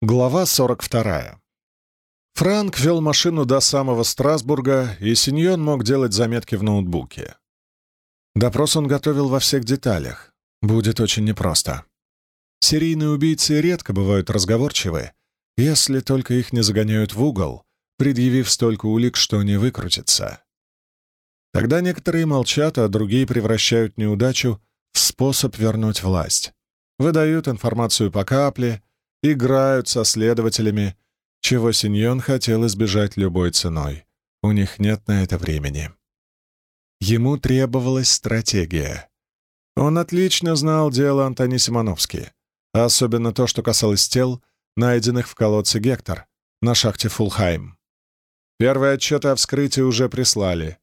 Глава 42. Франк вел машину до самого Страсбурга, и Синьон мог делать заметки в ноутбуке. Допрос он готовил во всех деталях. Будет очень непросто. Серийные убийцы редко бывают разговорчивы, если только их не загоняют в угол, предъявив столько улик, что не выкрутится. Тогда некоторые молчат, а другие превращают неудачу в способ вернуть власть. Выдают информацию по капле, играют со следователями, чего Синьон хотел избежать любой ценой. У них нет на это времени. Ему требовалась стратегия. Он отлично знал дело Антони Симоновски, особенно то, что касалось тел, найденных в колодце Гектор на шахте Фулхайм. Первые отчеты о вскрытии уже прислали,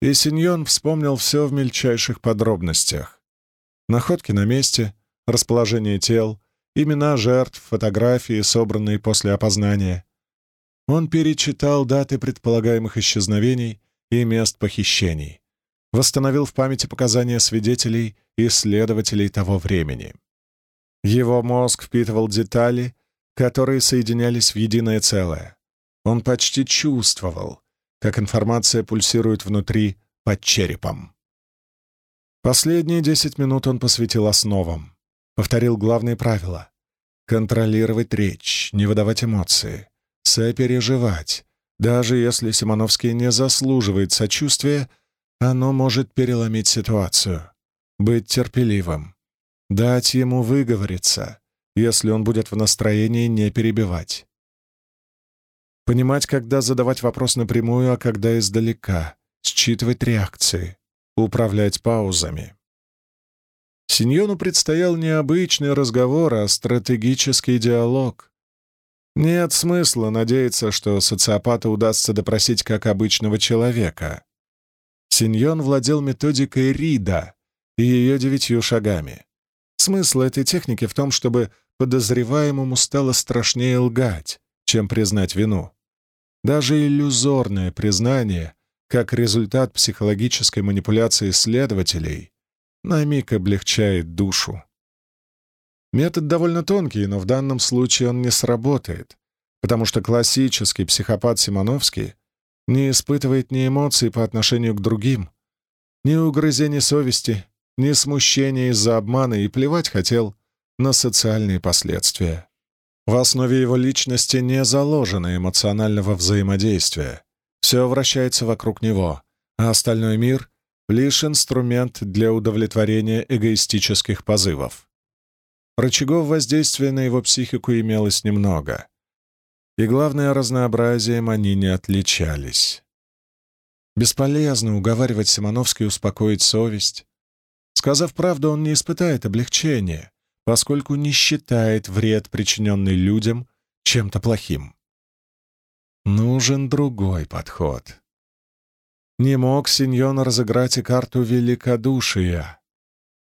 и Синьон вспомнил все в мельчайших подробностях. Находки на месте, расположение тел, имена жертв, фотографии, собранные после опознания. Он перечитал даты предполагаемых исчезновений и мест похищений, восстановил в памяти показания свидетелей и следователей того времени. Его мозг впитывал детали, которые соединялись в единое целое. Он почти чувствовал, как информация пульсирует внутри, под черепом. Последние десять минут он посвятил основам. Повторил главные правила. Контролировать речь, не выдавать эмоции, сопереживать. Даже если Симоновский не заслуживает сочувствия, оно может переломить ситуацию. Быть терпеливым. Дать ему выговориться, если он будет в настроении не перебивать. Понимать, когда задавать вопрос напрямую, а когда издалека. Считывать реакции. Управлять паузами. Синьону предстоял не обычный разговор, а стратегический диалог. Нет смысла надеяться, что социопата удастся допросить как обычного человека. Синьон владел методикой Рида и ее девятью шагами. Смысл этой техники в том, чтобы подозреваемому стало страшнее лгать, чем признать вину. Даже иллюзорное признание, как результат психологической манипуляции следователей, на миг облегчает душу. Метод довольно тонкий, но в данном случае он не сработает, потому что классический психопат Симоновский не испытывает ни эмоций по отношению к другим, ни угрызений совести, ни смущения из-за обмана и плевать хотел на социальные последствия. В основе его личности не заложено эмоционального взаимодействия. Все вращается вокруг него, а остальной мир лишь инструмент для удовлетворения эгоистических позывов. Рычагов воздействия на его психику имелось немного. И главное, разнообразием они не отличались. Бесполезно уговаривать Симоновский успокоить совесть. Сказав правду, он не испытает облегчения, поскольку не считает вред, причиненный людям, чем-то плохим. Нужен другой подход. Не мог Синьон разыграть и карту великодушия.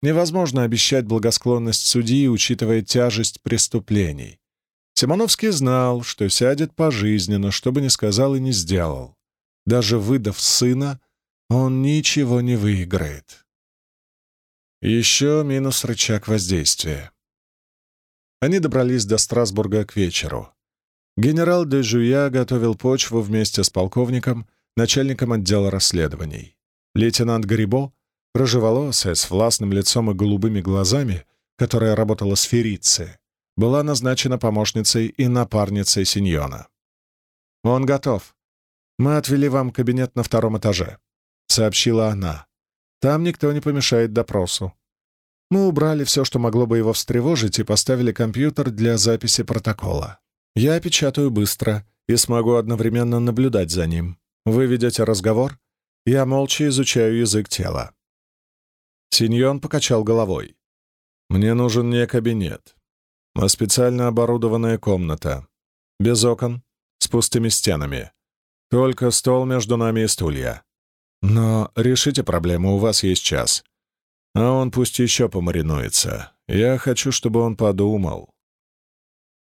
Невозможно обещать благосклонность судьи, учитывая тяжесть преступлений. Симоновский знал, что сядет пожизненно, что бы ни сказал и не сделал. Даже выдав сына, он ничего не выиграет. Еще минус рычаг воздействия. Они добрались до Страсбурга к вечеру. Генерал де Жуя готовил почву вместе с полковником — начальником отдела расследований. Лейтенант Гарибо, рыжеволосая, с властным лицом и голубыми глазами, которая работала с Ферице, была назначена помощницей и напарницей Синьона. «Он готов. Мы отвели вам кабинет на втором этаже», — сообщила она. «Там никто не помешает допросу. Мы убрали все, что могло бы его встревожить, и поставили компьютер для записи протокола. Я печатаю быстро и смогу одновременно наблюдать за ним. Вы ведете разговор? Я молча изучаю язык тела. Синьон покачал головой. Мне нужен не кабинет, а специально оборудованная комната. Без окон, с пустыми стенами. Только стол между нами и стулья. Но решите проблему, у вас есть час. А он пусть еще помаринуется. Я хочу, чтобы он подумал.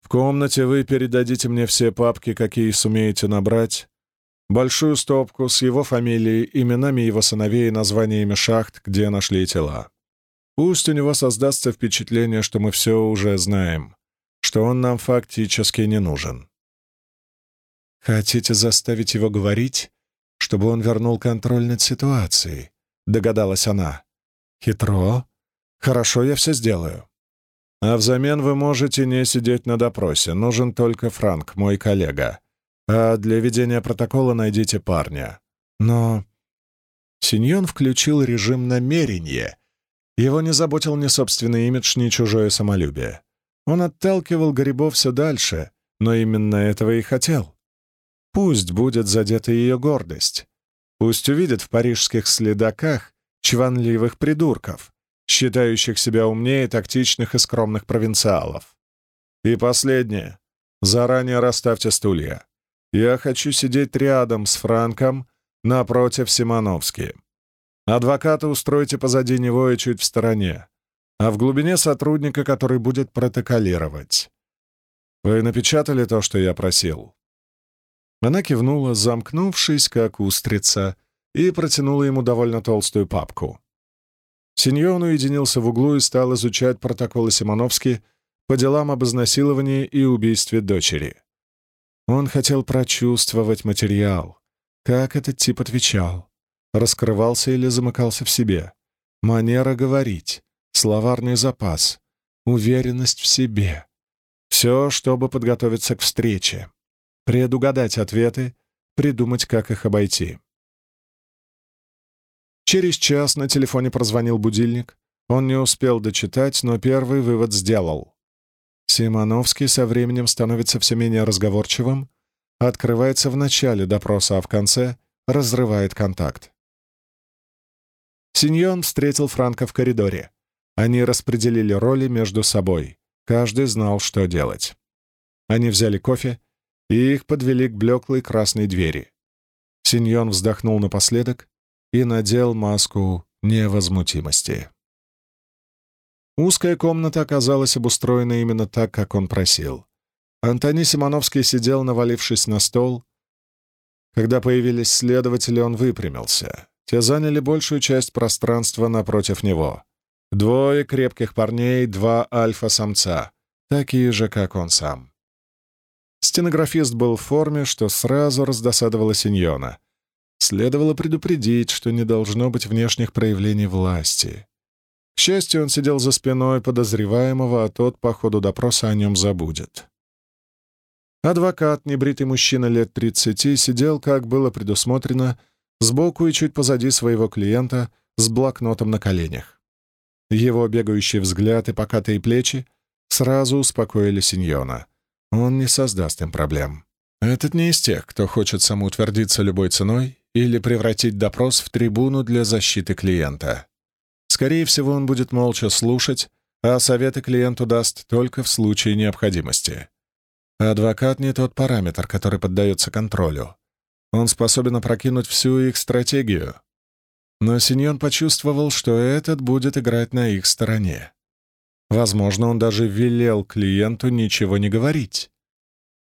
В комнате вы передадите мне все папки, какие сумеете набрать, большую стопку с его фамилией, именами его сыновей и названиями шахт, где нашли тела. Пусть у него создастся впечатление, что мы все уже знаем, что он нам фактически не нужен. «Хотите заставить его говорить, чтобы он вернул контроль над ситуацией?» — догадалась она. «Хитро. Хорошо, я все сделаю. А взамен вы можете не сидеть на допросе. Нужен только Франк, мой коллега. А для ведения протокола найдите парня. Но...» Синьон включил режим намерения. Его не заботил ни собственный имидж, ни чужое самолюбие. Он отталкивал Грибов все дальше, но именно этого и хотел. Пусть будет задета ее гордость. Пусть увидит в парижских следаках чванливых придурков, считающих себя умнее тактичных и скромных провинциалов. И последнее. Заранее расставьте стулья. Я хочу сидеть рядом с Франком напротив Симоновски. Адвоката устройте позади него и чуть в стороне, а в глубине сотрудника, который будет протоколировать. Вы напечатали то, что я просил?» Она кивнула, замкнувшись, как устрица, и протянула ему довольно толстую папку. Синьон уединился в углу и стал изучать протоколы Симоновски по делам об изнасиловании и убийстве дочери. Он хотел прочувствовать материал, как этот тип отвечал, раскрывался или замыкался в себе, манера говорить, словарный запас, уверенность в себе. Все, чтобы подготовиться к встрече предугадать ответы, придумать, как их обойти. Через час на телефоне прозвонил будильник. Он не успел дочитать, но первый вывод сделал. Симоновский со временем становится все менее разговорчивым, открывается в начале допроса, а в конце разрывает контакт. Синьон встретил Франка в коридоре. Они распределили роли между собой. Каждый знал, что делать. Они взяли кофе и их подвели к блеклой красной двери. Синьон вздохнул напоследок и надел маску невозмутимости. Узкая комната оказалась обустроена именно так, как он просил. Антони Симоновский сидел, навалившись на стол. Когда появились следователи, он выпрямился. Те заняли большую часть пространства напротив него. Двое крепких парней, два альфа-самца, такие же, как он сам. Стенографист был в форме, что сразу раздосадовало Синьона. Следовало предупредить, что не должно быть внешних проявлений власти. К счастью, он сидел за спиной подозреваемого, а тот по ходу допроса о нем забудет. Адвокат, небритый мужчина лет 30, сидел, как было предусмотрено, сбоку и чуть позади своего клиента с блокнотом на коленях. Его бегающий взгляд и покатые плечи сразу успокоили Синьона — он не создаст им проблем. Этот не из тех, кто хочет самоутвердиться любой ценой или превратить допрос в трибуну для защиты клиента. Скорее всего, он будет молча слушать, а советы клиенту даст только в случае необходимости. Адвокат не тот параметр, который поддается контролю. Он способен опрокинуть всю их стратегию. Но Синьон почувствовал, что этот будет играть на их стороне. Возможно, он даже велел клиенту ничего не говорить.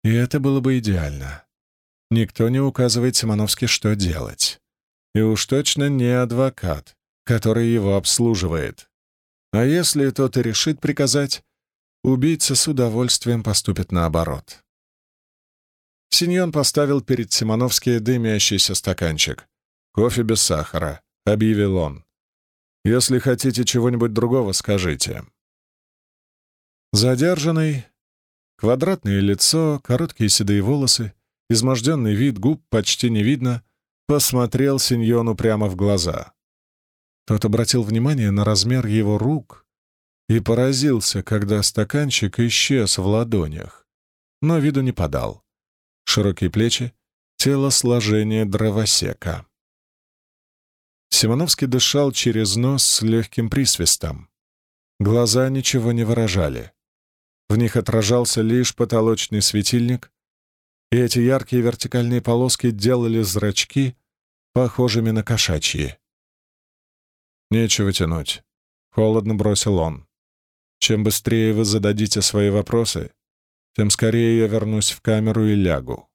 И это было бы идеально. Никто не указывает Симоновски, что делать. И уж точно не адвокат, который его обслуживает. А если тот и решит приказать, убийца с удовольствием поступит наоборот. Синьон поставил перед Симоновски дымящийся стаканчик. «Кофе без сахара», — объявил он. «Если хотите чего-нибудь другого, скажите». Задержанный, квадратное лицо, короткие седые волосы, изможденный вид, губ почти не видно, посмотрел Синьону прямо в глаза. Тот обратил внимание на размер его рук и поразился, когда стаканчик исчез в ладонях, но виду не подал. Широкие плечи, телосложение дровосека. Симоновский дышал через нос с легким присвистом. Глаза ничего не выражали. В них отражался лишь потолочный светильник, и эти яркие вертикальные полоски делали зрачки похожими на кошачьи. «Нечего тянуть», — холодно бросил он. «Чем быстрее вы зададите свои вопросы, тем скорее я вернусь в камеру и лягу».